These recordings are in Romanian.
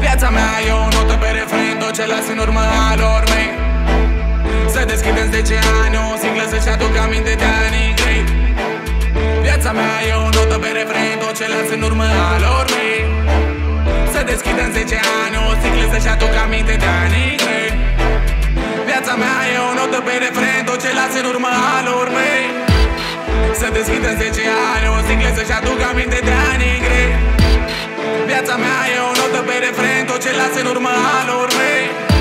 Viața mea e o notă pe refren Tot ce las în urmă alor mei Se deschide în 10 ani O singlă să-și aduc aminte de anii grei. Viața mea e o ce las în urmă alor mei Se deschide în 10 ani O singlă să-și aduc aminte de anii grei Viața mea e o notă pe refren Tot ce las în urmă alor mei Se deschide în 10 ani O singlă să-și aduc aminte de anii grei Viața mea e o notă pe refren Tot ce las în urmă alor mei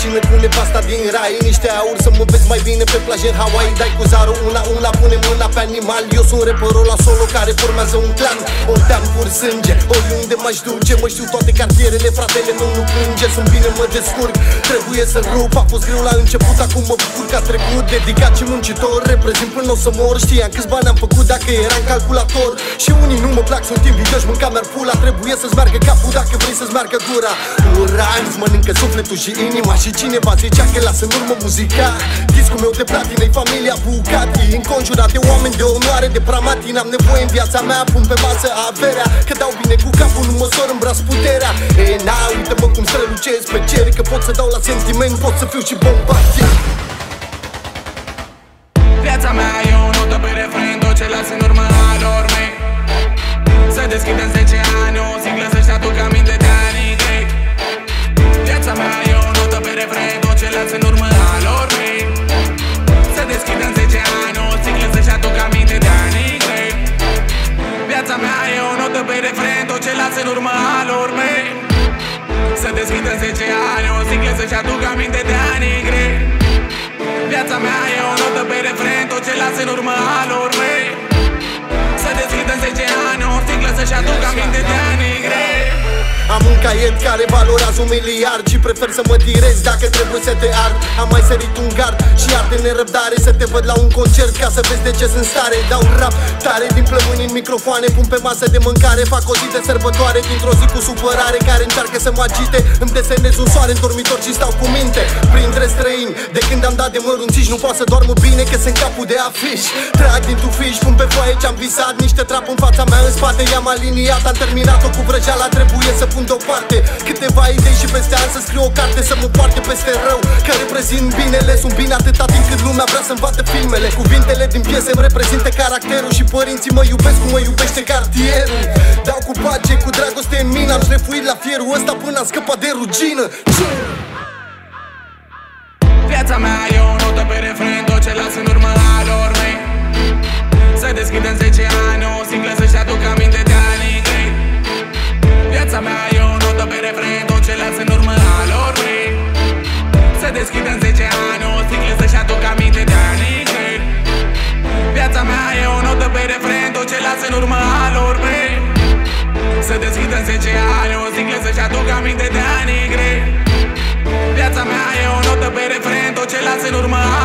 Sar din mașină cu nevasta din rai. Niște aur să mă vezi mai bine pe plajă în Hawaii. Dai cu zarul una una, pune mâna pe animal. Eu sunt rapperul la solo care formează un clan. Ori te-am pur sânge, oriunde m-aș duce Mă știu toate cartierele, fratele meu nu plânge Sunt bine, mă descurc, trebuie să rup A fost greu la început, acum mă bucur că a trecut. Dedicat și muncitor, reprezint până o să mor. Știam câți bani am făcut dacă era în calculator. Și unii nu mă plac, sunt invidioși, mânca mi pula. Trebuie să-ți meargă capul dacă vrei să-ți meargă gura. Ura, îți mănâncă sufletul și inima Și cineva zicea că lasă în urmă muzica. Discul meu de platină familia Bucati Înconjurat de oameni de onoare, de pramati N-am nevoie în viața mea, pun pe masă averea. Că dau bine cu capul, nu măsor în braț puterea. E, na, uite-mă cum strălucesc pe cer Că pot să dau la sentiment, pot să fiu și bombardier să-și aduc aminte de anii grei. Viața mea e o notă pe refren Tot ce las în urmă alor mei Am un caiet care valorează un miliard Și prefer să mă tirez dacă trebuie să te ard. Am mai sărit un gard și ar de nerăbdare Să te văd la un concert ca să vezi de ce sunt stare. Dau rap tare din plămâni în microfoane Pun pe masă de mâncare, fac o zi de sărbătoare Dintr-o zi cu supărare care încearcă să mă agite. Îmi desenez un soare în dormitor și stau cu minte Printre străini, de când am dat de mărunțiși Nu pot să doarmă bine că sunt capul de afiș. Trag din tufiș, pun pe foaie ce-am visat Niște trap în fața mea în spate I-am aliniat, am terminat-o cu vrăjeala Trebuie să pun deoparte. Câteva idei și peste ani Să scriu o carte să mă poarte peste rău Că reprezint binele, sunt bine atâta timp cât lumea vrea să-mi vadă filmele. Cuvintele din piese îmi reprezintă caracterul Și părinții mă iubesc cum mă iubește cartierul. Dau cu pace, cu dragoste în mine Am șlefuit la fierul ăsta până am scăpat de rugină Viața mea e o notă pe refren Tot ce las în urmă alor mei. Să deschidă în 10 ani O sticlă să-și aduc aminte de anii grei Viața mea e o notă pe refren Tot ce las în urmă alor mei. Să deschidă în 10 ani O sticlă să-și aduc aminte de anii grei Viața mea e o notă pe refren Tot ce las în urmă alor mei. Să deschidă în 10 ani O sticlă să-și aduc aminte de anii grei Viața mea e o notă pe refren Tot ce las în urmă alor